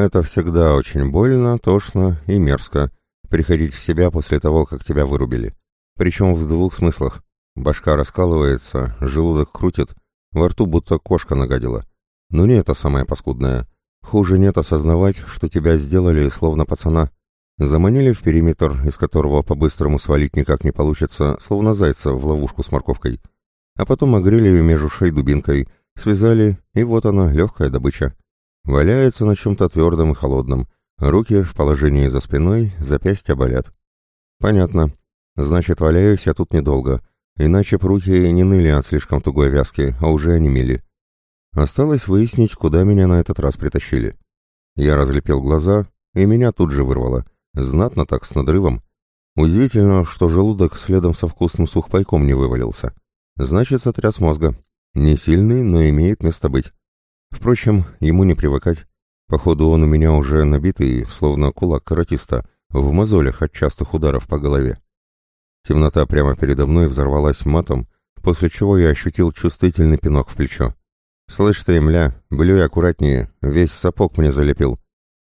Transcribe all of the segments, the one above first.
Это всегда очень больно, тошно и мерзко. Приходить в себя после того, как тебя вырубили. Причем в двух смыслах. Башка раскалывается, желудок крутит, во рту будто кошка нагадила. Но не это самое паскудное. Хуже нет осознавать, что тебя сделали словно пацана. Заманили в периметр, из которого по-быстрому свалить никак не получится, словно зайца в ловушку с морковкой. А потом огрели между шей дубинкой, связали, и вот она, легкая добыча. Валяется на чем-то твердом и холодном. Руки в положении за спиной, запястья болят. Понятно. Значит, валяюсь я тут недолго. Иначе б руки не ныли от слишком тугой вязки, а уже онемели. Осталось выяснить, куда меня на этот раз притащили. Я разлепил глаза, и меня тут же вырвало. Знатно так, с надрывом. Удивительно, что желудок следом со вкусным сухпайком не вывалился. Значит, сотряс мозга. Не сильный, но имеет место быть. Впрочем, ему не привыкать. Походу, он у меня уже набитый, словно кулак каратиста, в мозолях от частых ударов по голове. Темнота прямо передо мной взорвалась матом, после чего я ощутил чувствительный пинок в плечо. «Слышь ты, мля, блюй аккуратнее, весь сапог мне залепил».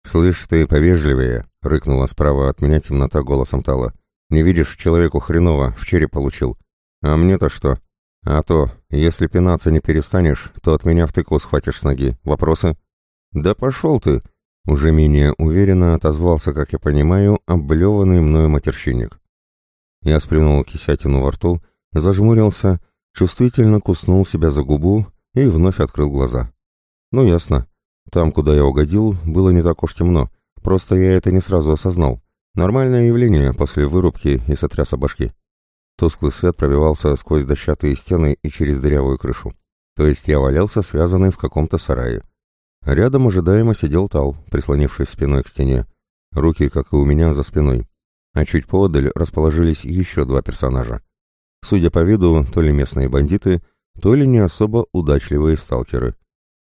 «Слышь ты, повежливее», — рыкнула справа от меня темнота голосом Тала. «Не видишь, человеку хреново, в череп получил». «А мне-то что?» «А то, если пинаться не перестанешь, то от меня в тыку схватишь с ноги. Вопросы?» «Да пошел ты!» Уже менее уверенно отозвался, как я понимаю, облеванный мною матерщинник. Я сплюнул кисятину во рту, зажмурился, чувствительно куснул себя за губу и вновь открыл глаза. Ну, ясно. Там, куда я угодил, было не так уж темно, просто я это не сразу осознал. Нормальное явление после вырубки и сотряса башки. Тусклый свет пробивался сквозь дощатые стены и через дырявую крышу. То есть я валялся, связанный в каком-то сарае. Рядом ожидаемо сидел Тал, прислонившись спиной к стене. Руки, как и у меня, за спиной а чуть поодаль расположились еще два персонажа. Судя по виду, то ли местные бандиты, то ли не особо удачливые сталкеры.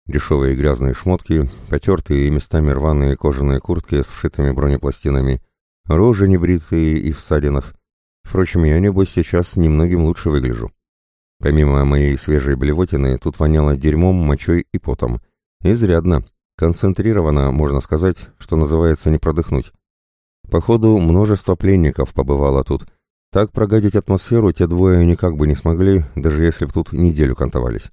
Дешевые грязные шмотки, потертые и местами рваные кожаные куртки с вшитыми бронепластинами, рожи небритые и в ссадинах. Впрочем, я, небось, сейчас немногим лучше выгляжу. Помимо моей свежей блевотины, тут воняло дерьмом, мочой и потом. Изрядно. Концентрированно, можно сказать, что называется не продыхнуть. Походу, множество пленников побывало тут. Так прогадить атмосферу те двое никак бы не смогли, даже если б тут неделю кантовались.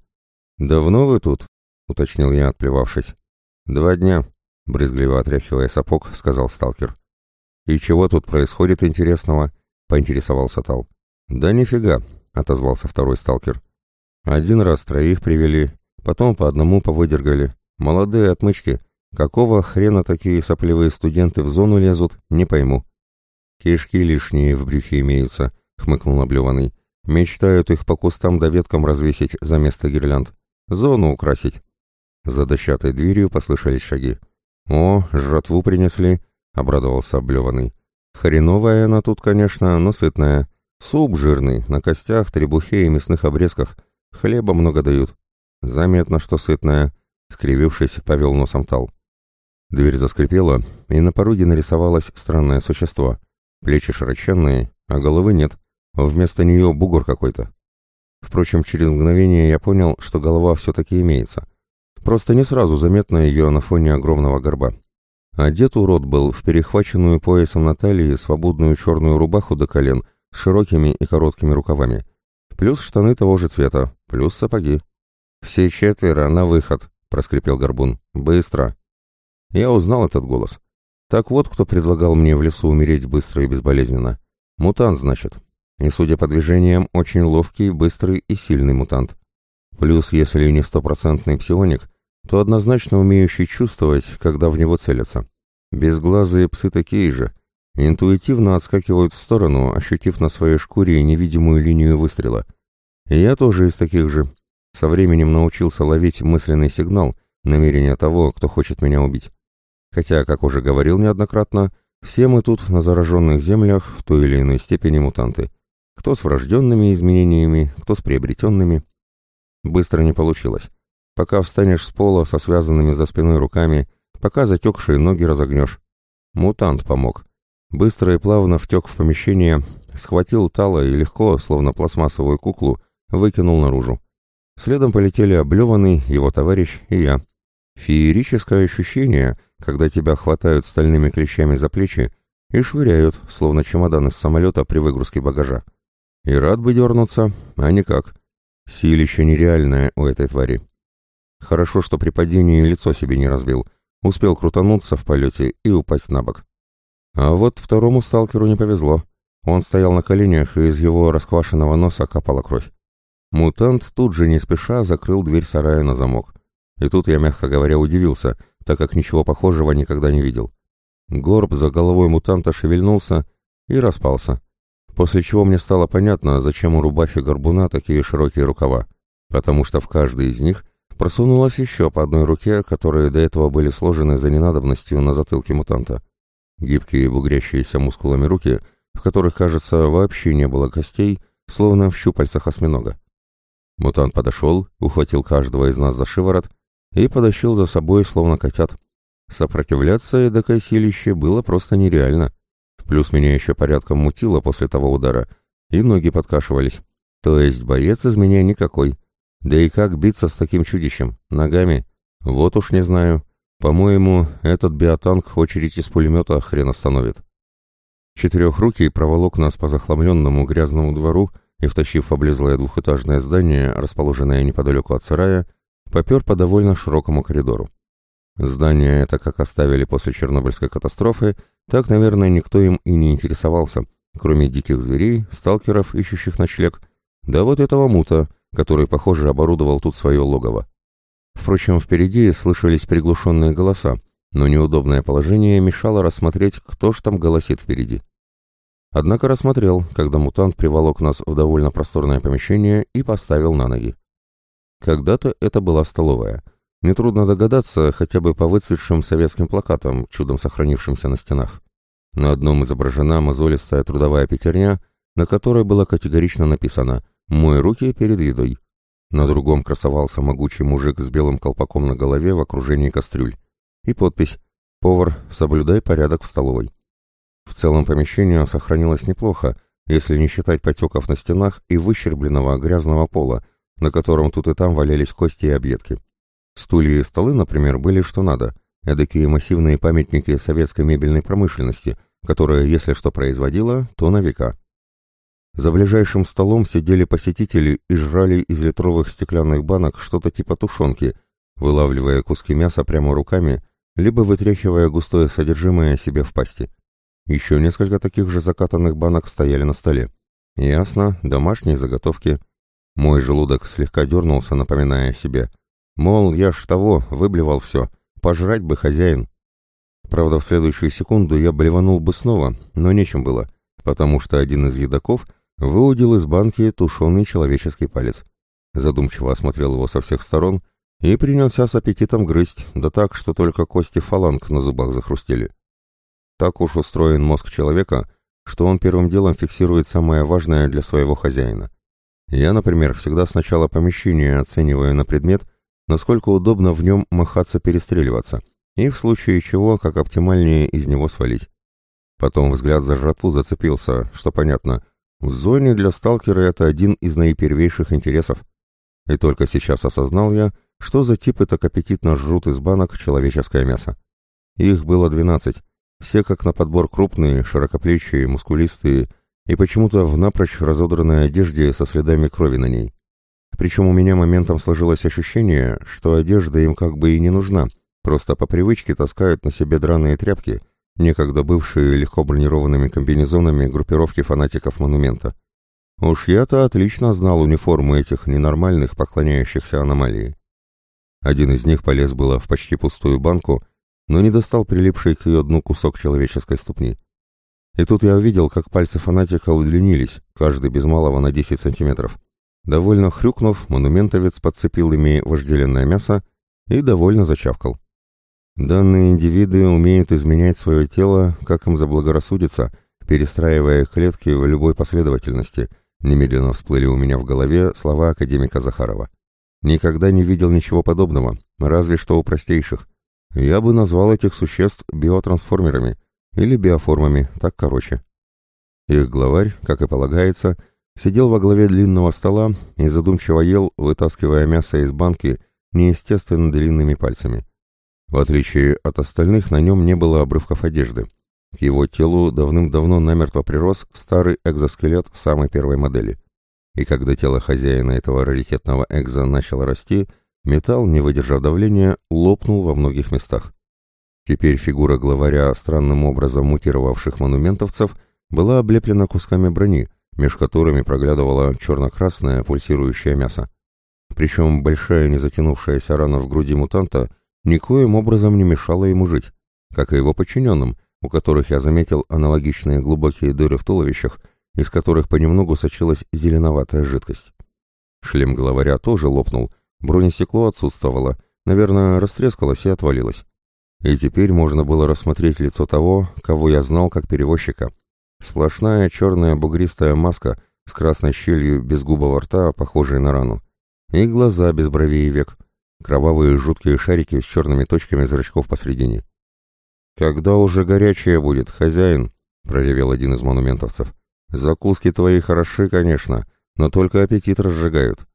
«Давно вы тут?» — уточнил я, отплевавшись. «Два дня», — брезгливо отряхивая сапог, сказал сталкер. «И чего тут происходит интересного?» — поинтересовался Тал. «Да нифига», — отозвался второй сталкер. «Один раз троих привели, потом по одному повыдергали. Молодые отмычки, Какого хрена такие сопливые студенты в зону лезут, не пойму. Кишки лишние в брюхе имеются, хмыкнул облеванный. Мечтают их по кустам да веткам развесить за место гирлянд. Зону украсить. За дощатой дверью послышались шаги. «О, жратву принесли», — обрадовался облеванный. «Хреновая она тут, конечно, но сытная. Суп жирный, на костях, требухе и мясных обрезках. Хлеба много дают. Заметно, что сытная», — скривившись, повел носом Тал. Дверь заскрипела, и на пороге нарисовалось странное существо. Плечи широченные, а головы нет. Вместо нее бугор какой-то. Впрочем, через мгновение я понял, что голова все-таки имеется. Просто не сразу заметно ее на фоне огромного горба. Одет урод был в перехваченную поясом на талии свободную черную рубаху до колен с широкими и короткими рукавами. Плюс штаны того же цвета, плюс сапоги. «Все четверо на выход», — проскрипел Горбун. «Быстро!» Я узнал этот голос. Так вот, кто предлагал мне в лесу умереть быстро и безболезненно. Мутант, значит. И, судя по движениям, очень ловкий, быстрый и сильный мутант. Плюс, если не стопроцентный псионик, то однозначно умеющий чувствовать, когда в него целятся. Безглазые псы такие же. Интуитивно отскакивают в сторону, ощутив на своей шкуре невидимую линию выстрела. И я тоже из таких же. Со временем научился ловить мысленный сигнал, намерение того, кто хочет меня убить. Хотя, как уже говорил неоднократно, все мы тут на зараженных землях в той или иной степени мутанты. Кто с врожденными изменениями, кто с приобретенными. Быстро не получилось. Пока встанешь с пола со связанными за спиной руками, пока затекшие ноги разогнешь. Мутант помог. Быстро и плавно втек в помещение, схватил Тала и легко, словно пластмассовую куклу, выкинул наружу. Следом полетели облеванный, его товарищ и я. Феерическое ощущение, когда тебя хватают стальными клещами за плечи и швыряют, словно чемодан из самолета при выгрузке багажа. И рад бы дернуться, а никак. Силище нереальное у этой твари. Хорошо, что при падении лицо себе не разбил. Успел крутануться в полете и упасть на бок. А вот второму сталкеру не повезло. Он стоял на коленях, и из его расквашенного носа капала кровь. Мутант тут же не спеша закрыл дверь сарая на замок. И тут я, мягко говоря, удивился, так как ничего похожего никогда не видел. Горб за головой мутанта шевельнулся и распался. После чего мне стало понятно, зачем у рубахи горбуна такие широкие рукава. Потому что в каждой из них просунулась еще по одной руке, которые до этого были сложены за ненадобностью на затылке мутанта. Гибкие бугрящиеся мускулами руки, в которых, кажется, вообще не было костей, словно в щупальцах осьминога. Мутант подошел, ухватил каждого из нас за шиворот и подощил за собой, словно котят. Сопротивляться эдакой силище было просто нереально. Плюс меня еще порядком мутило после того удара, и ноги подкашивались. То есть боец из меня никакой. Да и как биться с таким чудищем? Ногами? Вот уж не знаю. По-моему, этот биотанк очередь из пулемета хрен остановит. Четырехрукий проволок нас по захламленному грязному двору и, втащив облезлое двухэтажное здание, расположенное неподалеку от сарая, попер по довольно широкому коридору. Здание это как оставили после Чернобыльской катастрофы, так, наверное, никто им и не интересовался, кроме диких зверей, сталкеров, ищущих ночлег, да вот этого мута, который, похоже, оборудовал тут свое логово. Впрочем, впереди слышались приглушенные голоса, но неудобное положение мешало рассмотреть, кто ж там голосит впереди. Однако рассмотрел, когда мутант приволок нас в довольно просторное помещение и поставил на ноги. Когда-то это была столовая — Нетрудно догадаться хотя бы по выцветшим советским плакатам, чудом сохранившимся на стенах. На одном изображена мозолистая трудовая пятерня, на которой было категорично написано «Мой руки перед едой». На другом красовался могучий мужик с белым колпаком на голове в окружении кастрюль. И подпись «Повар, соблюдай порядок в столовой». В целом помещение сохранилось неплохо, если не считать потеков на стенах и выщербленного грязного пола, на котором тут и там валялись кости и объедки. Стулья и столы, например, были что надо, эдакие массивные памятники советской мебельной промышленности, которая, если что производила, то на века. За ближайшим столом сидели посетители и жрали из литровых стеклянных банок что-то типа тушенки, вылавливая куски мяса прямо руками, либо вытряхивая густое содержимое себе в пасти. Еще несколько таких же закатанных банок стояли на столе. Ясно, домашние заготовки. Мой желудок слегка дернулся, напоминая о себе – Мол, я ж того, выблевал все, пожрать бы хозяин. Правда, в следующую секунду я блеванул бы снова, но нечем было, потому что один из едоков выудил из банки тушеный человеческий палец. Задумчиво осмотрел его со всех сторон и принялся с аппетитом грызть, да так, что только кости фаланг на зубах захрустели. Так уж устроен мозг человека, что он первым делом фиксирует самое важное для своего хозяина. Я, например, всегда сначала помещение оцениваю на предмет, насколько удобно в нем махаться-перестреливаться, и в случае чего, как оптимальнее из него свалить. Потом взгляд за жратву зацепился, что понятно, в зоне для сталкера это один из наипервейших интересов. И только сейчас осознал я, что за типы так аппетитно жрут из банок человеческое мясо. Их было двенадцать, все как на подбор крупные, широкоплечие, мускулистые и почему-то в напрочь разодранной одежде со следами крови на ней. Причем у меня моментом сложилось ощущение, что одежда им как бы и не нужна, просто по привычке таскают на себе драные тряпки, некогда бывшие легко бронированными комбинезонами группировки фанатиков монумента. Уж я-то отлично знал униформу этих ненормальных, поклоняющихся аномалии. Один из них полез было в почти пустую банку, но не достал прилипший к ее дну кусок человеческой ступни. И тут я увидел, как пальцы фанатика удлинились, каждый без малого на 10 сантиметров. Довольно хрюкнув, монументовец подцепил ими вожделенное мясо и довольно зачавкал. Данные индивиды умеют изменять свое тело, как им заблагорассудится, перестраивая клетки в любой последовательности. Немедленно всплыли у меня в голове слова академика Захарова. Никогда не видел ничего подобного, разве что у простейших. Я бы назвал этих существ биотрансформерами или биоформами, так короче. Их главарь, как и полагается, — Сидел во главе длинного стола и задумчиво ел, вытаскивая мясо из банки неестественно длинными пальцами. В отличие от остальных, на нем не было обрывков одежды. К его телу давным-давно намертво прирос старый экзоскелет самой первой модели. И когда тело хозяина этого раритетного экза начало расти, металл, не выдержав давления, лопнул во многих местах. Теперь фигура главаря странным образом мутировавших монументовцев была облеплена кусками брони, меж которыми проглядывало черно-красное пульсирующее мясо. Причем большая незатянувшаяся рана в груди мутанта никоим образом не мешала ему жить, как и его подчиненным, у которых я заметил аналогичные глубокие дыры в туловищах, из которых понемногу сочилась зеленоватая жидкость. Шлем главаря тоже лопнул, бронестекло отсутствовало, наверное, растрескалось и отвалилось. И теперь можно было рассмотреть лицо того, кого я знал как перевозчика. Сплошная черная бугристая маска с красной щелью без губого рта, похожей на рану. И глаза без бровей и век. Кровавые жуткие шарики с черными точками зрачков посредине. «Когда уже горячее будет, хозяин?» — проревел один из монументовцев. «Закуски твои хороши, конечно, но только аппетит разжигают.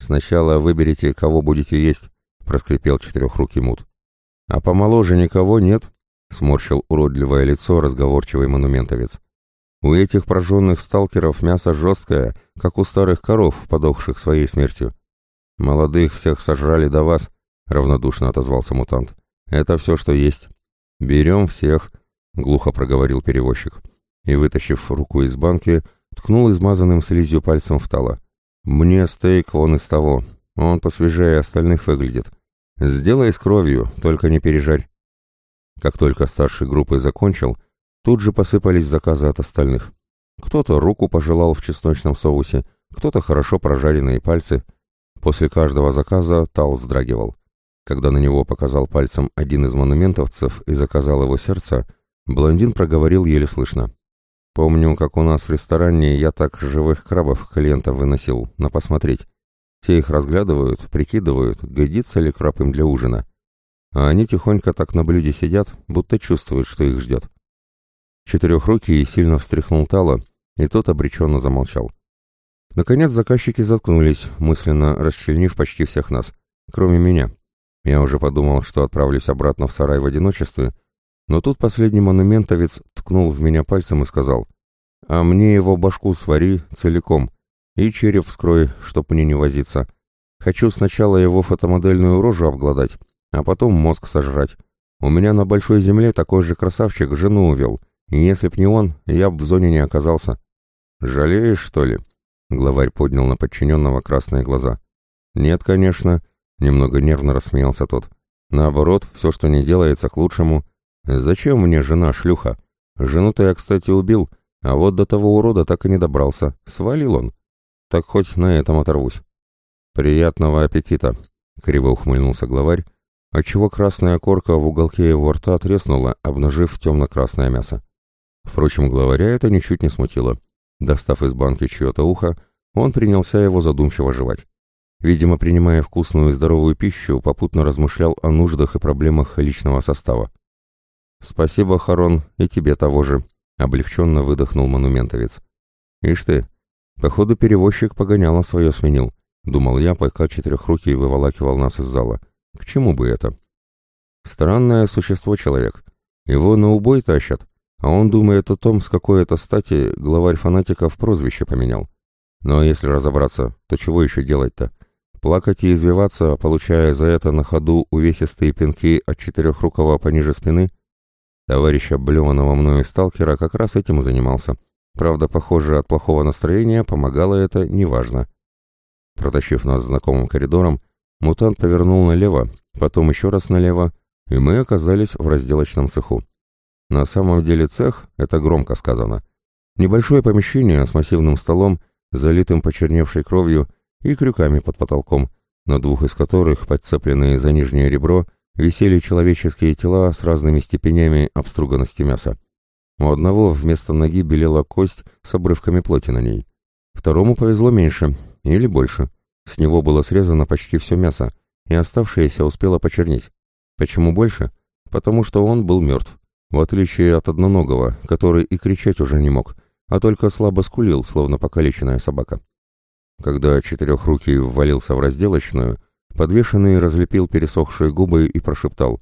Сначала выберите, кого будете есть», — проскрипел четырехрукий мут. «А помоложе никого нет?» — сморщил уродливое лицо разговорчивый монументовец. «У этих прожженных сталкеров мясо жесткое, как у старых коров, подохших своей смертью». «Молодых всех сожрали до вас», — равнодушно отозвался мутант. «Это все, что есть». «Берем всех», — глухо проговорил перевозчик. И, вытащив руку из банки, ткнул измазанным слизью пальцем в тало. «Мне стейк вон из того. Он посвежее остальных выглядит. Сделай с кровью, только не пережарь. Как только старший группы закончил, тут же посыпались заказы от остальных. Кто-то руку пожелал в чесночном соусе, кто-то хорошо прожаренные пальцы. После каждого заказа Тал вздрагивал. Когда на него показал пальцем один из монументовцев и заказал его сердце, блондин проговорил еле слышно. «Помню, как у нас в ресторане я так живых крабов клиентов выносил, на посмотреть. Те их разглядывают, прикидывают, годится ли краб им для ужина. А они тихонько так на блюде сидят, будто чувствуют, что их ждет. Четырехрукий сильно встряхнул Тала, и тот обреченно замолчал. Наконец заказчики заткнулись, мысленно расчленив почти всех нас, кроме меня. Я уже подумал, что отправлюсь обратно в сарай в одиночестве, но тут последний монументовец ткнул в меня пальцем и сказал, «А мне его башку свари целиком, и череп вскрой, чтоб мне не возиться. Хочу сначала его фотомодельную рожу обглодать, а потом мозг сожрать. У меня на большой земле такой же красавчик жену увел, и если б не он, я б в зоне не оказался. Жалеешь, что ли? Главарь поднял на подчиненного красные глаза. Нет, конечно, немного нервно рассмеялся тот. Наоборот, все, что не делается, к лучшему. Зачем мне жена шлюха? Жену-то я, кстати, убил, а вот до того урода так и не добрался. Свалил он. Так хоть на этом оторвусь. Приятного аппетита, криво ухмыльнулся главарь, отчего красная корка в уголке его рта треснула, обнажив темно-красное мясо. Впрочем, главаря это ничуть не смутило. Достав из банки чье-то ухо, он принялся его задумчиво жевать. Видимо, принимая вкусную и здоровую пищу, попутно размышлял о нуждах и проблемах личного состава. «Спасибо, Харон, и тебе того же», — облегченно выдохнул монументовец. «Ишь ты, Походу, перевозчик погоняло свое сменил. Думал я, пока четырехрукий выволакивал нас из зала. К чему бы это? Странное существо человек. Его на убой тащат, а он думает о том, с какой это стати главарь фанатиков прозвище поменял. Но если разобраться, то чего еще делать-то? Плакать и извиваться, получая за это на ходу увесистые пинки от четырехрукого пониже спины? Товарища блеванного мною сталкера как раз этим и занимался. Правда, похоже, от плохого настроения помогало это неважно. Протащив нас знакомым коридором, мутант повернул налево, потом еще раз налево, и мы оказались в разделочном цеху. На самом деле цех — это громко сказано. Небольшое помещение с массивным столом, залитым почерневшей кровью и крюками под потолком, на двух из которых, подцепленные за нижнее ребро, висели человеческие тела с разными степенями обструганности мяса. У одного вместо ноги белела кость с обрывками плоти на ней. Второму повезло меньше, или больше. С него было срезано почти все мясо, и оставшееся успело почернеть. Почему больше? Потому что он был мертв, в отличие от одноногого, который и кричать уже не мог, а только слабо скулил, словно покалеченная собака. Когда четырехрукий ввалился в разделочную, подвешенный разлепил пересохшие губы и прошептал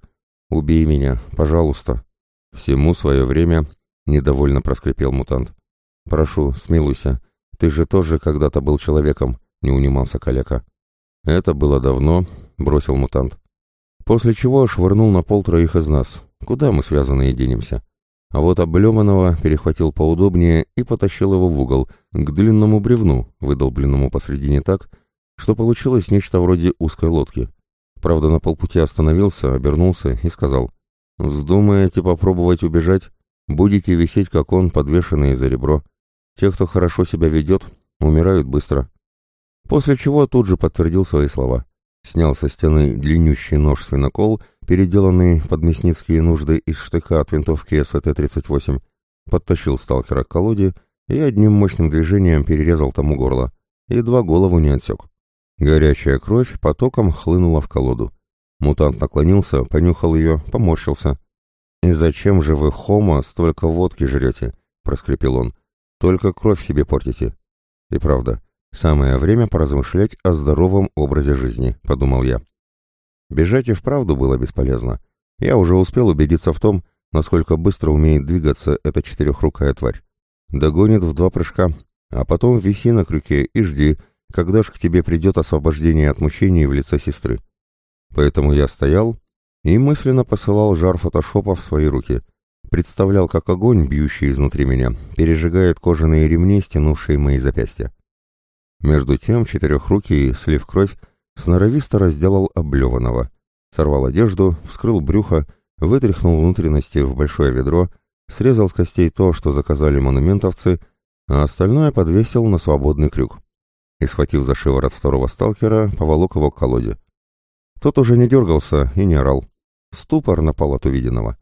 Убей меня, пожалуйста». «Всему свое время», — недовольно проскрипел мутант. «Прошу, смилуйся. Ты же тоже когда-то был человеком», — не унимался каляка. «Это было давно», — бросил мутант. После чего швырнул на пол троих из нас. Куда мы связанные денемся? А вот облеманного перехватил поудобнее и потащил его в угол, к длинному бревну, выдолбленному посредине так, что получилось нечто вроде узкой лодки. Правда, на полпути остановился, обернулся и сказал, «Вздумаете попробовать убежать? Будете висеть, как он, подвешенный за ребро. Те, кто хорошо себя ведет, умирают быстро». После чего тут же подтвердил свои слова. Снял со стены длиннющий нож-свинокол, переделанный под мясницкие нужды из штыка от винтовки СВТ-38, подтащил сталкера к колоде и одним мощным движением перерезал тому горло. Едва голову не отсек. Горячая кровь потоком хлынула в колоду. Мутант наклонился, понюхал ее, поморщился. «И зачем же вы, хома, столько водки жрете?» — проскрипел он. «Только кровь себе портите». И правда, самое время поразмышлять о здоровом образе жизни, — подумал я. Бежать и вправду было бесполезно. Я уже успел убедиться в том, насколько быстро умеет двигаться эта четырехрукая тварь. Догонит в два прыжка, а потом виси на крюке и жди, когда ж к тебе придет освобождение от мучений в лице сестры. Поэтому я стоял и мысленно посылал жар фотошопа в свои руки. Представлял, как огонь, бьющий изнутри меня, пережигает кожаные ремни, стянувшие мои запястья. Между тем четырехрукий, слив кровь, сноровисто разделал облеванного. Сорвал одежду, вскрыл брюхо, вытряхнул внутренности в большое ведро, срезал с костей то, что заказали монументовцы, а остальное подвесил на свободный крюк и, схватив за шиворот второго сталкера, поволок его к колоде. Тот уже не дергался и не орал. Ступор напал от увиденного.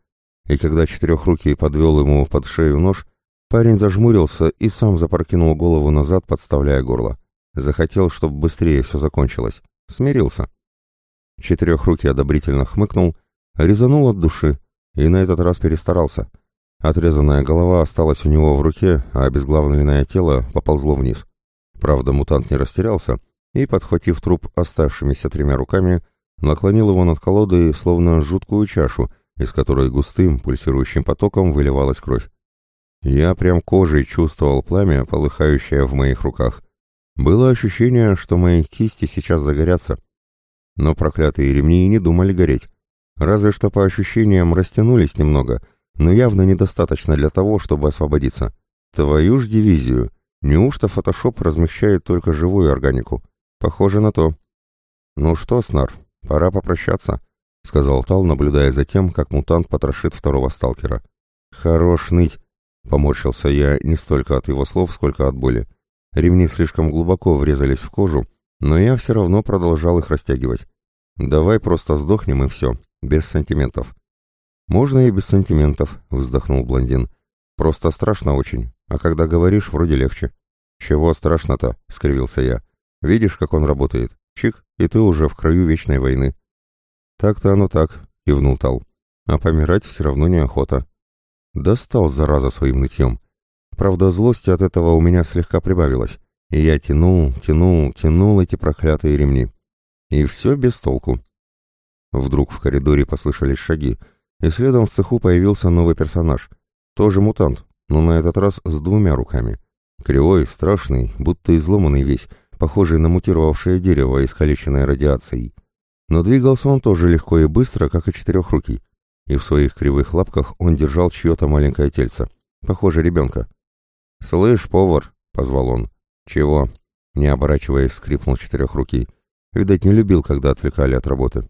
И когда четырехрукий подвел ему под шею нож, парень зажмурился и сам запрокинул голову назад, подставляя горло. Захотел, чтобы быстрее все закончилось. Смирился. Четырехрукий одобрительно хмыкнул, резанул от души и на этот раз перестарался. Отрезанная голова осталась у него в руке, а обезглавленное тело поползло вниз. Правда, мутант не растерялся и, подхватив труп оставшимися тремя руками, наклонил его над колодой, словно жуткую чашу, из которой густым, пульсирующим потоком выливалась кровь. Я прям кожей чувствовал пламя, полыхающее в моих руках. Было ощущение, что мои кисти сейчас загорятся. Но проклятые ремни и не думали гореть. Разве что по ощущениям растянулись немного, но явно недостаточно для того, чтобы освободиться. Твою ж дивизию! Неужто фотошоп размещает только живую органику? Похоже на то. Ну что, Снар, пора попрощаться, сказал Тал, наблюдая за тем, как мутант потрошит второго сталкера. Хорош ныть, поморщился я не столько от его слов, сколько от боли. Ремни слишком глубоко врезались в кожу, но я все равно продолжал их растягивать. Давай просто сдохнем и все, без сантиментов. Можно и без сантиментов, вздохнул блондин. Просто страшно очень. А когда говоришь, вроде легче. Чего страшно-то, скривился я. Видишь, как он работает? Чик, и ты уже в краю вечной войны. Так-то оно так, кивнул Тал. А помирать все равно неохота. Достал, зараза, своим нытьем. Правда, злости от этого у меня слегка прибавилось. И я тянул, тянул, тянул эти проклятые ремни. И все без толку. Вдруг в коридоре послышались шаги, и следом в цеху появился новый персонаж. Тоже мутант, но на этот раз с двумя руками. Кривой, страшный, будто изломанный весь, похожий на мутировавшее дерево, искалеченное радиацией. Но двигался он тоже легко и быстро, как и четырехрукий. И в своих кривых лапках он держал чье-то маленькое тельце. Похоже, ребенка. «Слышь, повар!» — позвал он. «Чего?» — не оборачиваясь, скрипнул четырехрукий. Видать, не любил, когда отвлекали от работы.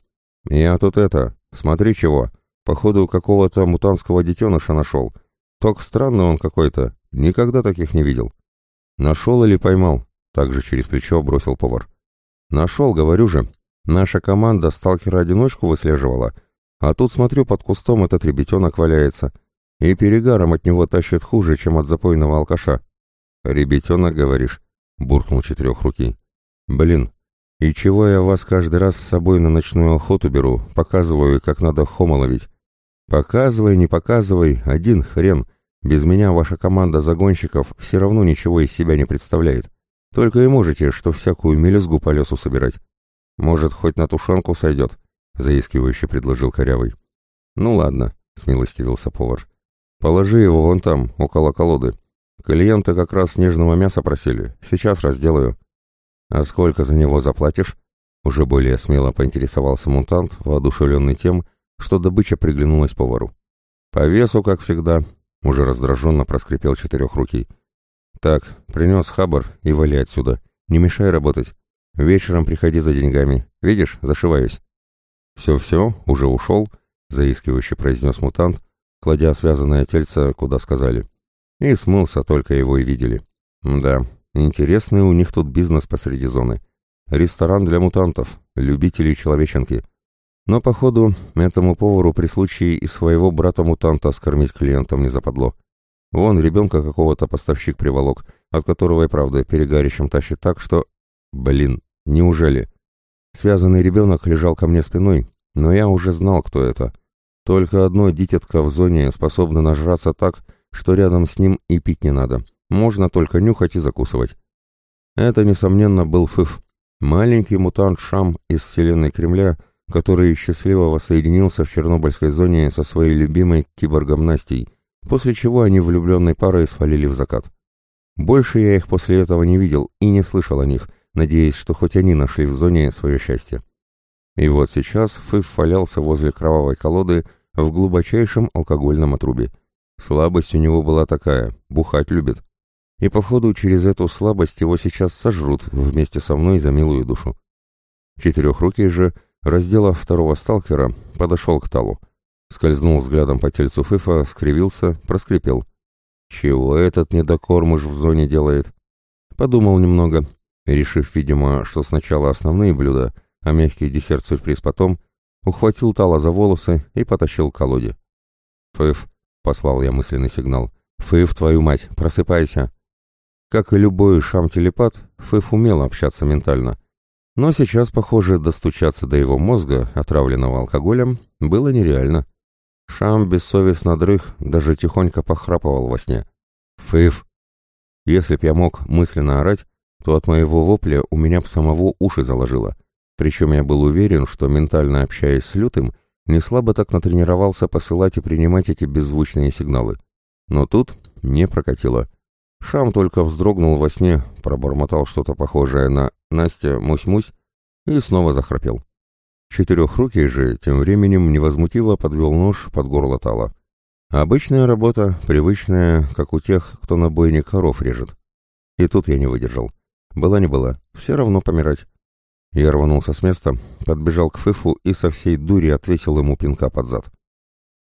«Я тут это... Смотри чего. Походу, какого-то мутантского детеныша нашел. Ток странный он какой-то, никогда таких не видел. Нашел или поймал? Также через плечо бросил повар. Нашел, говорю же. Наша команда сталкера-одиночку выслеживала, а тут, смотрю, под кустом этот ребятенок валяется, и перегаром от него тащит хуже, чем от запойного алкаша. «Ребятенок, говоришь?» — буркнул четырехрукий. «Блин, и чего я вас каждый раз с собой на ночную охоту беру, показываю, как надо хома ловить? Показывай, не показывай, один хрен. Без меня ваша команда загонщиков все равно ничего из себя не представляет. Только и можете, что всякую мелюзгу по лесу собирать. Может, хоть на тушенку сойдет, заискивающе предложил Корявый. «Ну ладно», — смилостивился повар. «Положи его вон там, около колоды. Клиенты как раз снежного мяса просили. Сейчас разделаю». «А сколько за него заплатишь?» Уже более смело поинтересовался мутант, воодушевленный тем, что добыча приглянулась повару. «По весу, как всегда», — уже раздраженно проскрипел четырехрукий. «Так, принес хабар и вали отсюда. Не мешай работать. Вечером приходи за деньгами. Видишь, зашиваюсь». «Все-все, уже ушел», — заискивающе произнес мутант, кладя связанное тельце, куда сказали. И смылся, только его и видели. «Да, интересный у них тут бизнес посреди зоны. Ресторан для мутантов, любителей человеченки. Но, походу, этому повару при случае и своего брата-мутанта скормить клиентам не западло. Вон ребенка какого-то поставщик приволок, от которого и правда перегарищем тащит так, что... Блин, неужели? Связанный ребенок лежал ко мне спиной, но я уже знал, кто это. Только одно дитятка в зоне способно нажраться так, что рядом с ним и пить не надо. Можно только нюхать и закусывать. Это, несомненно, был Фыф. Маленький мутант Шам из вселенной Кремля — который счастливо воссоединился в Чернобыльской зоне со своей любимой киборгом Настей, после чего они влюбленной парой свалили в закат. Больше я их после этого не видел и не слышал о них, надеясь, что хоть они нашли в зоне свое счастье. И вот сейчас Фыф валялся возле кровавой колоды в глубочайшем алкогольном отрубе. Слабость у него была такая, бухать любит. И походу через эту слабость его сейчас сожрут вместе со мной за милую душу. Четырехрукий же — Разделав второго сталкера, подошел к Талу. Скользнул взглядом по тельцу Фыфа, скривился, проскрипел. «Чего этот недокормыш в зоне делает?» Подумал немного, решив, видимо, что сначала основные блюда, а мягкий десерт-сюрприз потом, ухватил Тала за волосы и потащил к колоде. «Фыф», — послал я мысленный сигнал, — «Фыф, твою мать, просыпайся!» Как и любой шам-телепат, Фыф умел общаться ментально — но сейчас, похоже, достучаться до его мозга, отравленного алкоголем, было нереально. Шам бессовестно дрых, даже тихонько похрапывал во сне. «Фыф!» Если б я мог мысленно орать, то от моего вопля у меня б самого уши заложило. Причем я был уверен, что, ментально общаясь с Лютым, не слабо так натренировался посылать и принимать эти беззвучные сигналы. Но тут не прокатило. Шам только вздрогнул во сне, пробормотал что-то похожее на «Настя, мусь-мусь» и снова захрапел. Четырехрукий же тем временем невозмутиво подвел нож под горло Тала. Обычная работа, привычная, как у тех, кто на бойне коров режет. И тут я не выдержал. Была не была, все равно помирать. Я рванулся с места, подбежал к Фыфу и со всей дури отвесил ему пинка под зад.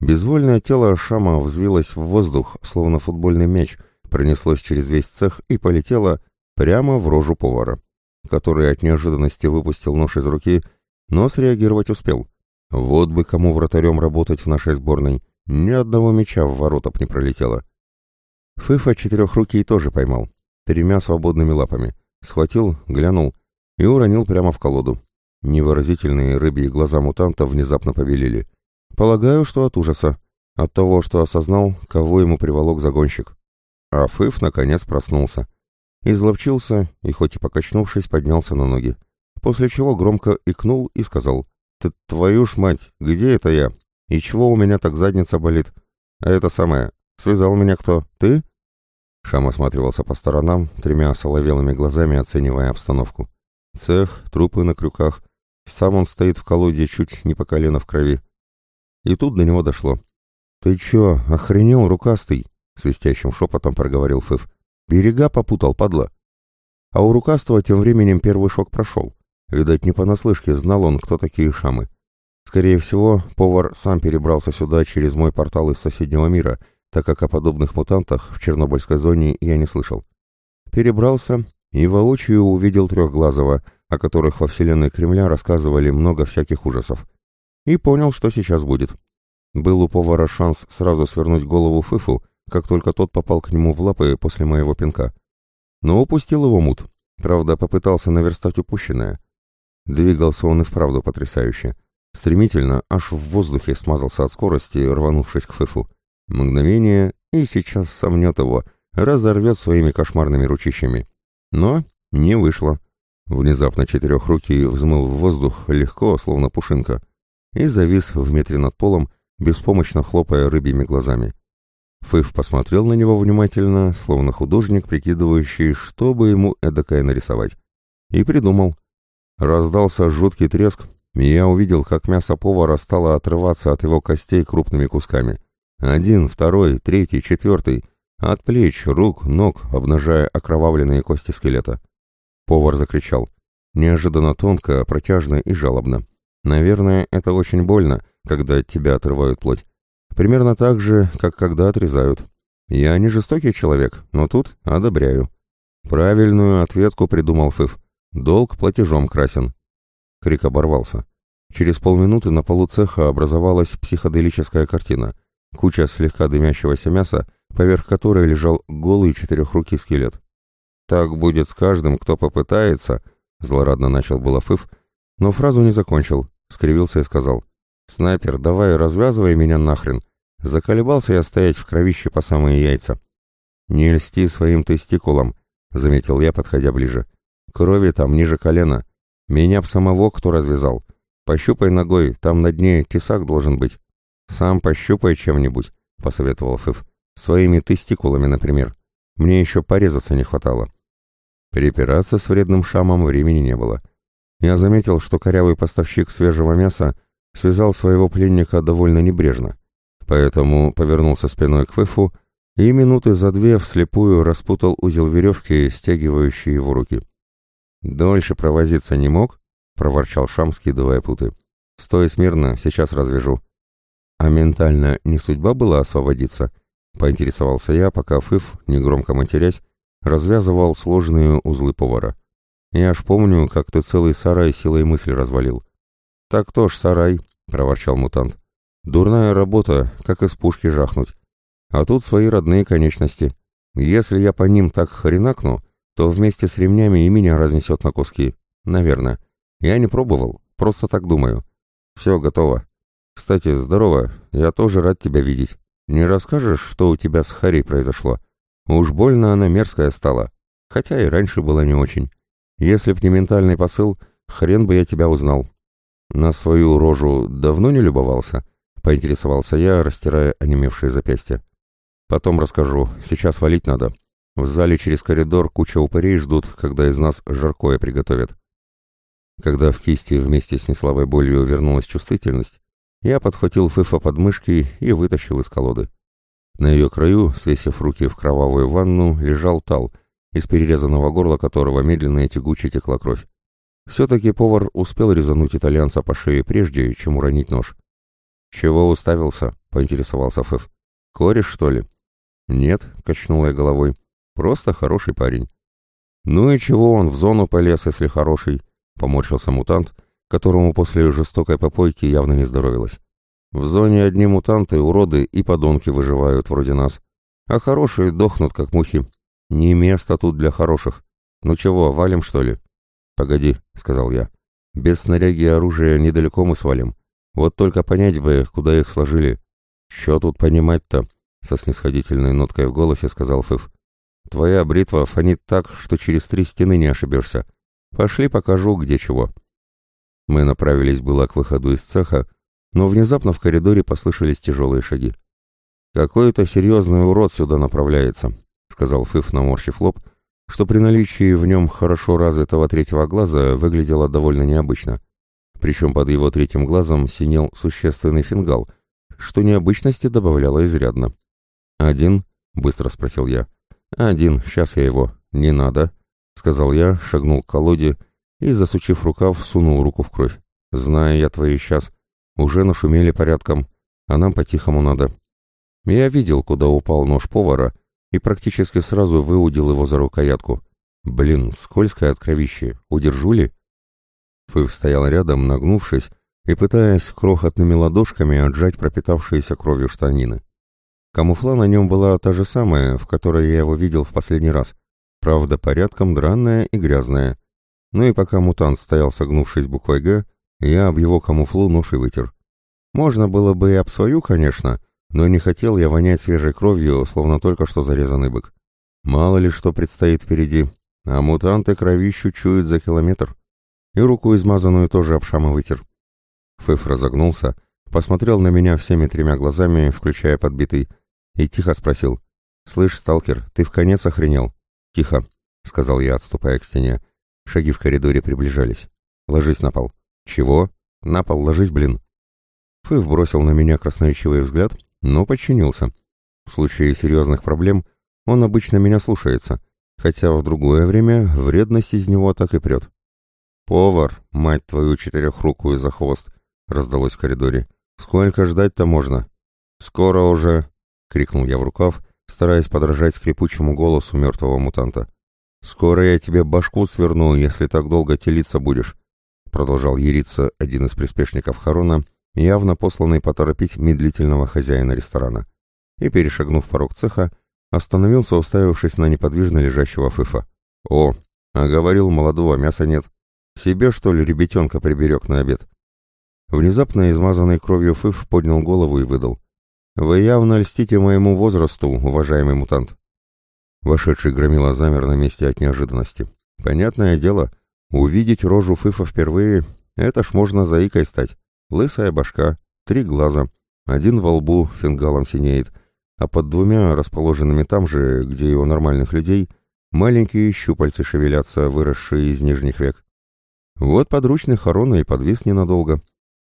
Безвольное тело Шама взвилось в воздух, словно футбольный мяч — пронеслось через весь цех и полетело прямо в рожу повара, который от неожиданности выпустил нож из руки, но среагировать успел. Вот бы кому вратарем работать в нашей сборной, ни одного мяча в ворота б не пролетело. Фыфа четырехрукий тоже поймал, тремя свободными лапами, схватил, глянул и уронил прямо в колоду. Невыразительные рыбьи глаза мутанта внезапно побелели. Полагаю, что от ужаса, от того, что осознал, кого ему приволок загонщик. А Фыф наконец проснулся. Изловчился и, хоть и покачнувшись, поднялся на ноги. После чего громко икнул и сказал, «Ты твою ж мать, где это я? И чего у меня так задница болит? А это самое, связал меня кто? Ты?» Шам осматривался по сторонам, тремя соловелыми глазами оценивая обстановку. Цех, трупы на крюках. Сам он стоит в колоде чуть не по колено в крови. И тут до него дошло. «Ты чё, охренел, рукастый?» свистящим шепотом проговорил Фыф. «Берега попутал, падла». А у Рукастого тем временем первый шок прошел. Видать, не понаслышке знал он, кто такие шамы. Скорее всего, повар сам перебрался сюда через мой портал из соседнего мира, так как о подобных мутантах в Чернобыльской зоне я не слышал. Перебрался и воочию увидел Трехглазого, о которых во вселенной Кремля рассказывали много всяких ужасов. И понял, что сейчас будет. Был у повара шанс сразу свернуть голову Фыфу, как только тот попал к нему в лапы после моего пинка. Но упустил его мут. Правда, попытался наверстать упущенное. Двигался он и вправду потрясающе. Стремительно, аж в воздухе смазался от скорости, рванувшись к Фыфу. Мгновение, и сейчас сомнет его, разорвет своими кошмарными ручищами. Но не вышло. Внезапно четырехрукий взмыл в воздух легко, словно пушинка, и завис в метре над полом, беспомощно хлопая рыбьими глазами. Фыф посмотрел на него внимательно, словно художник, прикидывающий, что бы ему эдакое нарисовать. И придумал. Раздался жуткий треск, и я увидел, как мясо повара стало отрываться от его костей крупными кусками. Один, второй, третий, четвертый. От плеч, рук, ног, обнажая окровавленные кости скелета. Повар закричал. Неожиданно тонко, протяжно и жалобно. Наверное, это очень больно, когда от тебя отрывают плоть. Примерно так же, как когда отрезают. Я не жестокий человек, но тут одобряю. Правильную ответку придумал Фыф. Долг платежом красен. Крик оборвался. Через полминуты на полу цеха образовалась психоделическая картина. Куча слегка дымящегося мяса, поверх которой лежал голый четырехрукий скелет. «Так будет с каждым, кто попытается», — злорадно начал было но фразу не закончил, скривился и сказал. «Снайпер, давай развязывай меня нахрен. Заколебался я стоять в кровище по самые яйца». «Не льсти своим тестикулам», — заметил я, подходя ближе. «Крови там ниже колена. Меня б самого кто развязал. Пощупай ногой, там на дне тесак должен быть». «Сам пощупай чем-нибудь», — посоветовал Фыф. «Своими тестикулами, например. Мне еще порезаться не хватало». Перепираться с вредным шамом времени не было. Я заметил, что корявый поставщик свежего мяса связал своего пленника довольно небрежно, поэтому повернулся спиной к Фэфу и минуты за две вслепую распутал узел веревки, стягивающий его руки. «Дольше провозиться не мог?» — проворчал Шам, скидывая путы. «Стой смирно, сейчас развяжу». «А ментально не судьба была освободиться?» — поинтересовался я, пока Фыф, негромко матерясь, развязывал сложные узлы повара. Я аж помню, как ты целый сарай силой мысли развалил. Так то ж сарай, проворчал мутант. Дурная работа, как из пушки жахнуть. А тут свои родные конечности. Если я по ним так хренакну, то вместе с ремнями и меня разнесет на куски. Наверное. Я не пробовал, просто так думаю. Все, готово. Кстати, здорово, я тоже рад тебя видеть. Не расскажешь, что у тебя с Харри произошло? Уж больно она мерзкая стала, хотя и раньше была не очень. Если б не ментальный посыл, хрен бы я тебя узнал. На свою рожу давно не любовался? Поинтересовался я, растирая онемевшие запястья. Потом расскажу, сейчас валить надо. В зале через коридор куча упырей ждут, когда из нас жаркое приготовят. Когда в кисти вместе с неслабой болью вернулась чувствительность, я подхватил Фыфа под мышки и вытащил из колоды. На ее краю, свесив руки в кровавую ванну, лежал тал, из перерезанного горла которого медленно и тягуче текла кровь. Все-таки повар успел резануть итальянца по шее прежде, чем уронить нож. «Чего уставился?» — поинтересовался Фэф. «Кореш, что ли?» «Нет», — качнул я головой. «Просто хороший парень». «Ну и чего он в зону полез, если хороший?» — поморщился мутант, которому после жестокой попойки явно не здоровилось. «В зоне одни мутанты, уроды и подонки выживают вроде нас, а хорошие дохнут, как мухи, «Не место тут для хороших. Ну чего, валим, что ли?» «Погоди», — сказал я. «Без снаряги и оружия недалеко мы свалим. Вот только понять бы, куда их сложили». «Что тут понимать-то?» — со снисходительной ноткой в голосе сказал Фыф. «Твоя бритва фонит так, что через три стены не ошибешься. Пошли покажу, где чего». Мы направились было к выходу из цеха, но внезапно в коридоре послышались тяжелые шаги. «Какой-то серьезный урод сюда направляется», — сказал Фыф, наморщив лоб, что при наличии в нем хорошо развитого третьего глаза выглядело довольно необычно. Причем под его третьим глазом синел существенный фингал, что необычности добавляло изрядно. «Один?» — быстро спросил я. «Один, сейчас я его. Не надо», — сказал я, шагнул к колоде и, засучив рукав, сунул руку в кровь. «Знаю я твои сейчас. Уже нашумели порядком, а нам по-тихому надо». Я видел, куда упал нож повара, и практически сразу выудил его за рукоятку. Блин, скользкое от кровищи. Удержу ли? Фыв стоял рядом, нагнувшись, и пытаясь крохотными ладошками отжать пропитавшиеся кровью штанины. Камуфла на нем была та же самая, в которой я его видел в последний раз. Правда, порядком дранная и грязная. Ну и пока мутант стоял согнувшись буквой «Г», я об его камуфлу нож и вытер. Можно было бы и об свою, конечно, но не хотел я вонять свежей кровью, словно только что зарезанный бык. Мало ли что предстоит впереди, а мутанты кровищу чуют за километр. И руку измазанную тоже об шама вытер. Фыф разогнулся, посмотрел на меня всеми тремя глазами, включая подбитый, и тихо спросил. «Слышь, сталкер, ты в конец охренел?» «Тихо», — сказал я, отступая к стене. Шаги в коридоре приближались. «Ложись на пол». «Чего?» «На пол ложись, блин». Фыв бросил на меня красноречивый взгляд, но подчинился. В случае серьезных проблем он обычно меня слушается, хотя в другое время вредность из него так и прет. «Повар, мать твою четырехрукую за хвост!» — раздалось в коридоре. «Сколько ждать-то можно?» «Скоро уже!» — крикнул я в рукав, стараясь подражать скрипучему голосу мертвого мутанта. «Скоро я тебе башку сверну, если так долго телиться будешь», — продолжал ериться один из приспешников Харона, явно посланный поторопить медлительного хозяина ресторана. И, перешагнув порог цеха, остановился, уставившись на неподвижно лежащего Фыфа. «О, а говорил, молодого мяса нет. Себе, что ли, ребятенка приберег на обед?» Внезапно измазанный кровью Фыф поднял голову и выдал. «Вы явно льстите моему возрасту, уважаемый мутант». Вошедший громила замер на месте от неожиданности. Понятное дело, увидеть рожу Фыфа впервые — это ж можно заикой стать. Лысая башка, три глаза, один во лбу фингалом синеет, а под двумя, расположенными там же, где и у нормальных людей, маленькие щупальцы шевелятся, выросшие из нижних век. Вот подручный Харона и подвис ненадолго.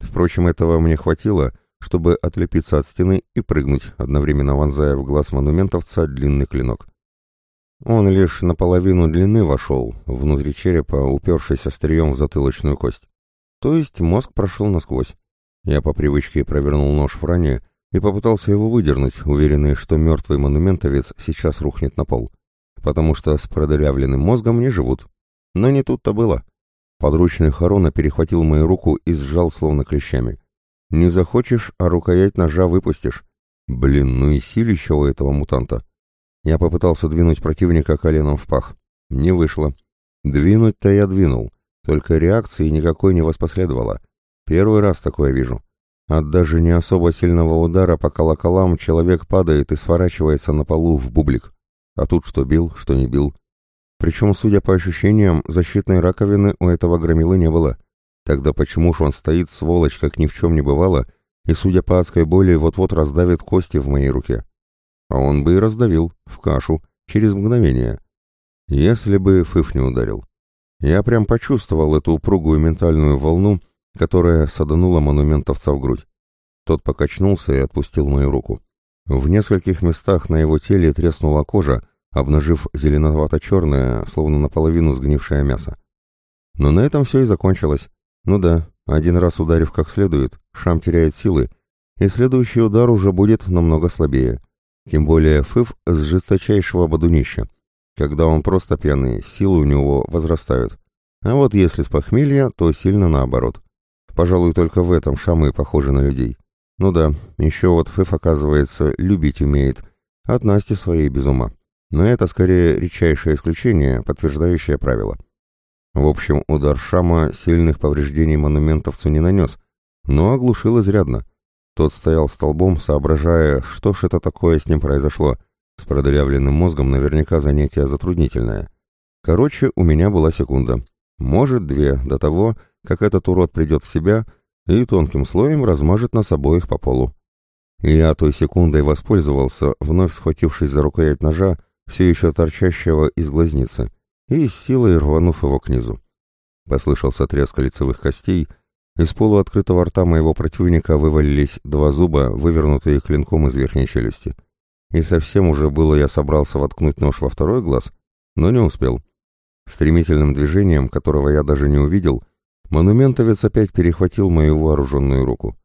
Впрочем, этого мне хватило, чтобы отлепиться от стены и прыгнуть, одновременно вонзая в глаз монументовца длинный клинок. Он лишь наполовину длины вошел, внутри черепа, упершись острием в затылочную кость. То есть мозг прошел насквозь. Я по привычке провернул нож в ране и попытался его выдернуть, уверенный, что мертвый монументовец сейчас рухнет на пол. Потому что с продырявленным мозгом не живут. Но не тут-то было. Подручный Харона перехватил мою руку и сжал словно клещами. «Не захочешь, а рукоять ножа выпустишь. Блин, ну и силища у этого мутанта. Я попытался двинуть противника коленом в пах. Не вышло. Двинуть-то я двинул, только реакции никакой не воспоследовало. Первый раз такое вижу. От даже не особо сильного удара по колоколам человек падает и сворачивается на полу в бублик. А тут что бил, что не бил. Причем, судя по ощущениям, защитной раковины у этого громилы не было. Тогда почему ж он стоит, сволочь, как ни в чем не бывало, и, судя по адской боли, вот-вот раздавит кости в моей руке? А он бы и раздавил, в кашу, через мгновение. Если бы Фыф не ударил. Я прям почувствовал эту упругую ментальную волну, которая саданула монументовца в грудь. Тот покачнулся и отпустил мою руку. В нескольких местах на его теле треснула кожа, обнажив зеленовато-черное, словно наполовину сгнившее мясо. Но на этом все и закончилось. Ну да, один раз ударив как следует, Шам теряет силы, и следующий удар уже будет намного слабее. Тем более Фыф с жесточайшего бодунища. Когда он просто пьяный, силы у него возрастают. А вот если с похмелья, то сильно наоборот. Пожалуй, только в этом шамы похожи на людей. Ну да, еще вот Фыф, оказывается, любить умеет. От Насти своей без ума. Но это скорее редчайшее исключение, подтверждающее правило. В общем, удар Шама сильных повреждений монументовцу не нанес, но оглушил изрядно. Тот стоял столбом, соображая, что ж это такое с ним произошло. С продырявленным мозгом наверняка занятие затруднительное. Короче, у меня была секунда. Может, две, до того, как этот урод придет в себя и тонким слоем размажет нас обоих по полу. Я той секундой воспользовался, вновь схватившись за рукоять ножа, все еще торчащего из глазницы, и с силой рванув его к низу. Послышался треск лицевых костей, из полуоткрытого рта моего противника вывалились два зуба, вывернутые клинком из верхней челюсти. И совсем уже было я собрался воткнуть нож во второй глаз, но не успел. Стремительным движением, которого я даже не увидел, монументовец опять перехватил мою вооруженную руку.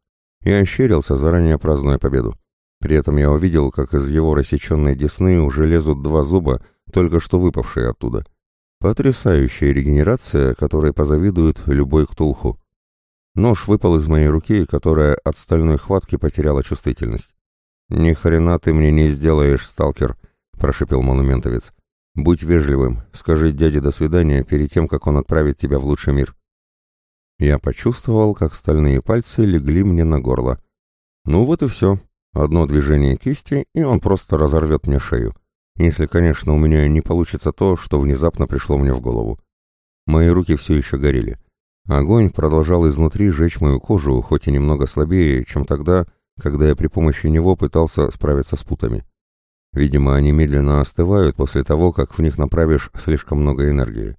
И ощерился, заранее празднуя победу. При этом я увидел, как из его рассеченной десны уже лезут два зуба, только что выпавшие оттуда. Потрясающая регенерация, которой позавидует любой ктулху. Нож выпал из моей руки, которая от стальной хватки потеряла чувствительность. «Ни хрена ты мне не сделаешь, сталкер», — прошипел монументовец. «Будь вежливым, скажи дяде до свидания перед тем, как он отправит тебя в лучший мир». Я почувствовал, как стальные пальцы легли мне на горло. Ну вот и все. Одно движение кисти, и он просто разорвет мне шею. Если, конечно, у меня не получится то, что внезапно пришло мне в голову. Мои руки все еще горели. Огонь продолжал изнутри жечь мою кожу, хоть и немного слабее, чем тогда, когда я при помощи него пытался справиться с путами. Видимо, они медленно остывают после того, как в них направишь слишком много энергии.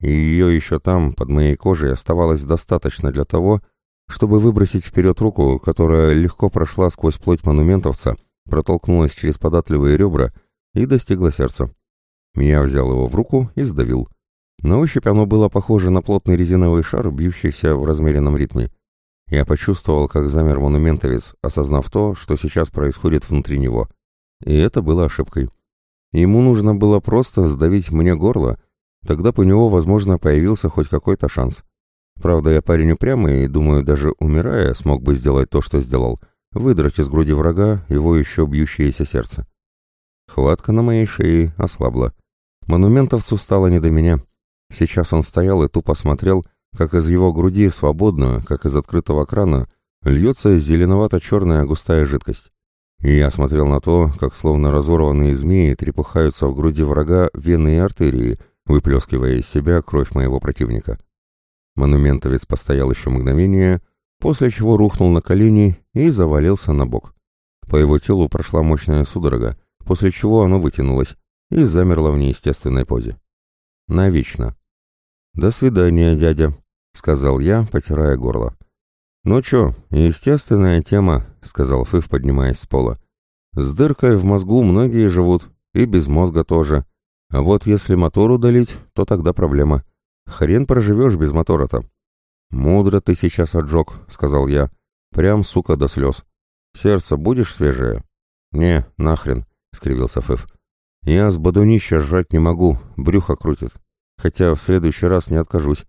И ее еще там, под моей кожей, оставалось достаточно для того, чтобы выбросить вперед руку, которая легко прошла сквозь плоть монументовца, протолкнулась через податливые ребра и достигла сердца. Я взял его в руку и сдавил. На ощупь оно было похоже на плотный резиновый шар, бьющийся в размеренном ритме. Я почувствовал, как замер монументовец, осознав то, что сейчас происходит внутри него. И это было ошибкой. Ему нужно было просто сдавить мне горло, тогда по него, возможно, появился хоть какой-то шанс. Правда, я парень упрямый и, думаю, даже умирая, смог бы сделать то, что сделал, выдрать из груди врага его еще бьющееся сердце. Хватка на моей шее ослабла. Монументовцу стало не до меня. Сейчас он стоял и тупо смотрел, как из его груди свободно, как из открытого крана, льется зеленовато-черная густая жидкость. И я смотрел на то, как словно разорванные змеи трепыхаются в груди врага вены и артерии, выплескивая из себя кровь моего противника. Монументовец постоял еще мгновение, после чего рухнул на колени и завалился на бок. По его телу прошла мощная судорога, после чего оно вытянулось и замерло в неестественной позе. Навечно. «До свидания, дядя», — сказал я, потирая горло. «Ну чё, естественная тема», — сказал Фыв, поднимаясь с пола. «С дыркой в мозгу многие живут, и без мозга тоже. А вот если мотор удалить, то тогда проблема. Хрен проживешь без мотора-то». «Мудро ты сейчас отжег», — сказал я. «Прям, сука, до слез. Сердце будешь свежее?» «Не, нахрен», — скривился Фыв. «Я с бодунища жрать не могу, брюхо крутит хотя в следующий раз не откажусь.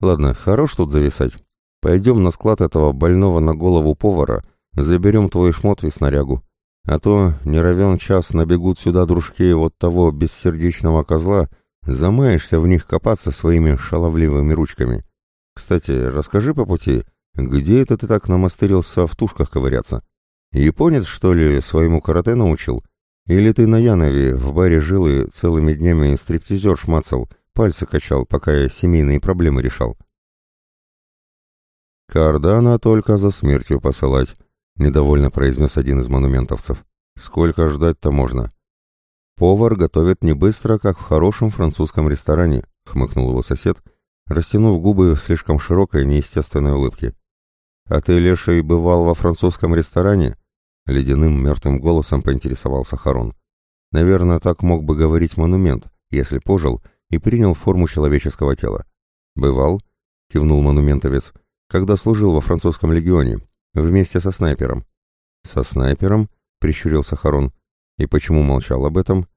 Ладно, хорош тут зависать. Пойдем на склад этого больного на голову повара, заберем твой шмот и снарягу. А то, не равен час, набегут сюда дружки вот того бессердечного козла, замаешься в них копаться своими шаловливыми ручками. Кстати, расскажи по пути, где это ты так намастырился в тушках ковыряться? Японец, что ли, своему карате научил? Или ты на Янове в баре жил и целыми днями стриптизер шмацал, Пальцы качал, пока я семейные проблемы решал. «Кардана только за смертью посылать», — недовольно произнес один из монументовцев. «Сколько ждать-то можно?» «Повар готовит не быстро, как в хорошем французском ресторане», — хмыкнул его сосед, растянув губы в слишком широкой неестественной улыбке. «А ты, Леший, бывал во французском ресторане?» — ледяным мертвым голосом поинтересовался Харон. «Наверное, так мог бы говорить монумент, если пожил, — и принял форму человеческого тела. «Бывал», — кивнул монументовец, — «когда служил во французском легионе, вместе со снайпером». «Со снайпером?» — прищурился Харон. «И почему молчал об этом?»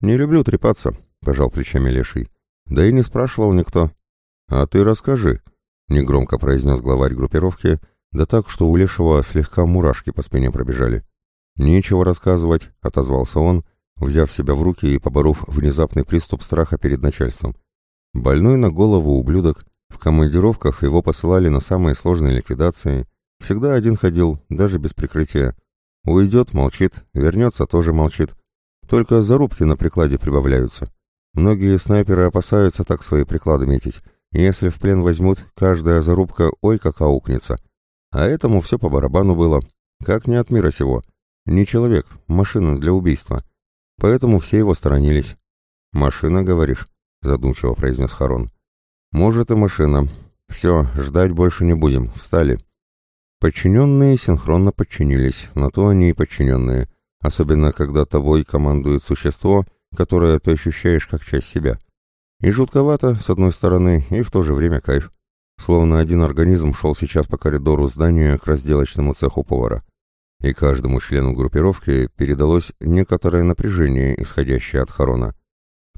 «Не люблю трепаться», — пожал плечами Леший. «Да и не спрашивал никто». «А ты расскажи», — негромко произнес главарь группировки, да так, что у Лешего слегка мурашки по спине пробежали. «Нечего рассказывать», — отозвался он, взяв себя в руки и поборов внезапный приступ страха перед начальством. Больной на голову ублюдок, в командировках его посылали на самые сложные ликвидации, всегда один ходил, даже без прикрытия. Уйдет, молчит, вернется, тоже молчит. Только зарубки на прикладе прибавляются. Многие снайперы опасаются так свои приклады метить. Если в плен возьмут, каждая зарубка ой как аукнется. А этому все по барабану было. Как не от мира сего. Не человек, машина для убийства. Поэтому все его сторонились. «Машина, говоришь?» — задумчиво произнес Харон. «Может и машина. Все, ждать больше не будем. Встали». Подчиненные синхронно подчинились, на то они и подчиненные, особенно когда тобой командует существо, которое ты ощущаешь как часть себя. И жутковато, с одной стороны, и в то же время кайф. Словно один организм шел сейчас по коридору здания к разделочному цеху повара и каждому члену группировки передалось некоторое напряжение, исходящее от Харона.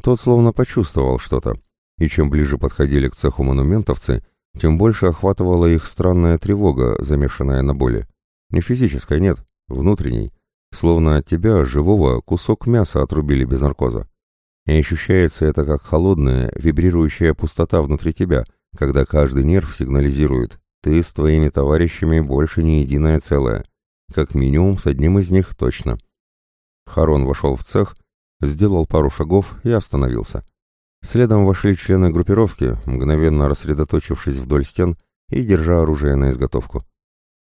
Тот словно почувствовал что-то, и чем ближе подходили к цеху монументовцы, тем больше охватывала их странная тревога, замешанная на боли. Не физической, нет, внутренней. Словно от тебя, живого, кусок мяса отрубили без наркоза. И ощущается это как холодная, вибрирующая пустота внутри тебя, когда каждый нерв сигнализирует «ты с твоими товарищами больше не единое целое». Как минимум с одним из них точно. Харон вошел в цех, сделал пару шагов и остановился. Следом вошли члены группировки, мгновенно рассредоточившись вдоль стен и держа оружие на изготовку.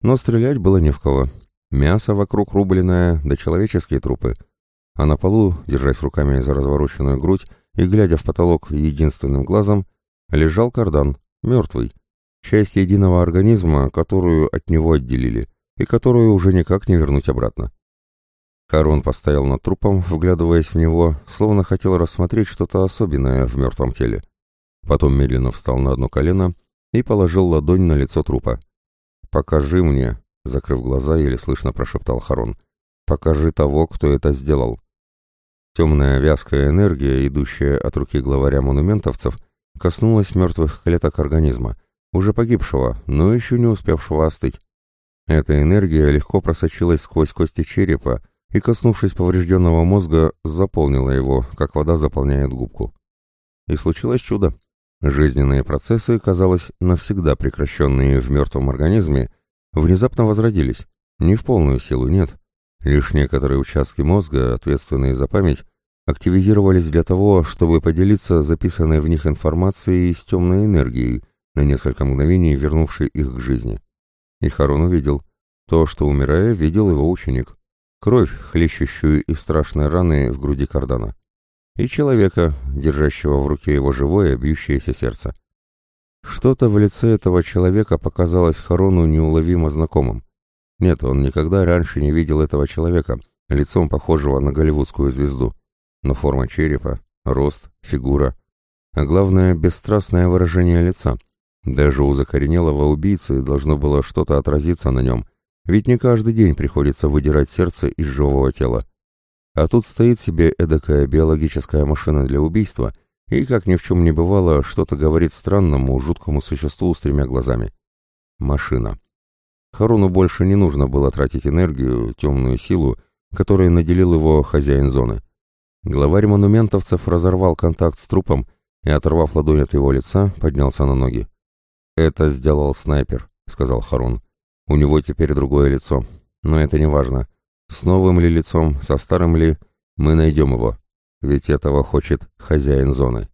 Но стрелять было не в кого. Мясо вокруг рубленное, да человеческие трупы. А на полу, держась руками за развороченную грудь и глядя в потолок единственным глазом, лежал кардан, мертвый. Часть единого организма, которую от него отделили, и которую уже никак не вернуть обратно. Харон постоял над трупом, вглядываясь в него, словно хотел рассмотреть что-то особенное в мертвом теле. Потом медленно встал на одно колено и положил ладонь на лицо трупа. «Покажи мне», — закрыв глаза, еле слышно прошептал Харон. «Покажи того, кто это сделал». Темная вязкая энергия, идущая от руки главаря монументовцев, коснулась мертвых клеток организма, уже погибшего, но еще не успевшего остыть. Эта энергия легко просочилась сквозь кости черепа, и, коснувшись поврежденного мозга, заполнила его, как вода заполняет губку. И случилось чудо. Жизненные процессы, казалось, навсегда прекращенные в мертвом организме, внезапно возродились. Не в полную силу, нет. Лишь некоторые участки мозга, ответственные за память, активизировались для того, чтобы поделиться записанной в них информацией с темной энергией, на несколько мгновений вернувшей их к жизни. И Харун увидел. То, что, умирая, видел его ученик кровь, хлещущую из страшной раны в груди кардана, и человека, держащего в руке его живое, бьющееся сердце. Что-то в лице этого человека показалось Харону неуловимо знакомым. Нет, он никогда раньше не видел этого человека, лицом похожего на голливудскую звезду. Но форма черепа, рост, фигура, а главное, бесстрастное выражение лица. Даже у закоренелого убийцы должно было что-то отразиться на нем, ведь не каждый день приходится выдирать сердце из живого тела. А тут стоит себе эдакая биологическая машина для убийства и, как ни в чем не бывало, что-то говорит странному, жуткому существу с тремя глазами. Машина. Харуну больше не нужно было тратить энергию, темную силу, которой наделил его хозяин зоны. Главарь монументовцев разорвал контакт с трупом и, оторвав ладонь от его лица, поднялся на ноги. «Это сделал снайпер», — сказал Харун. У него теперь другое лицо, но это не важно. С новым ли лицом, со старым ли, мы найдем его. Ведь этого хочет хозяин зоны.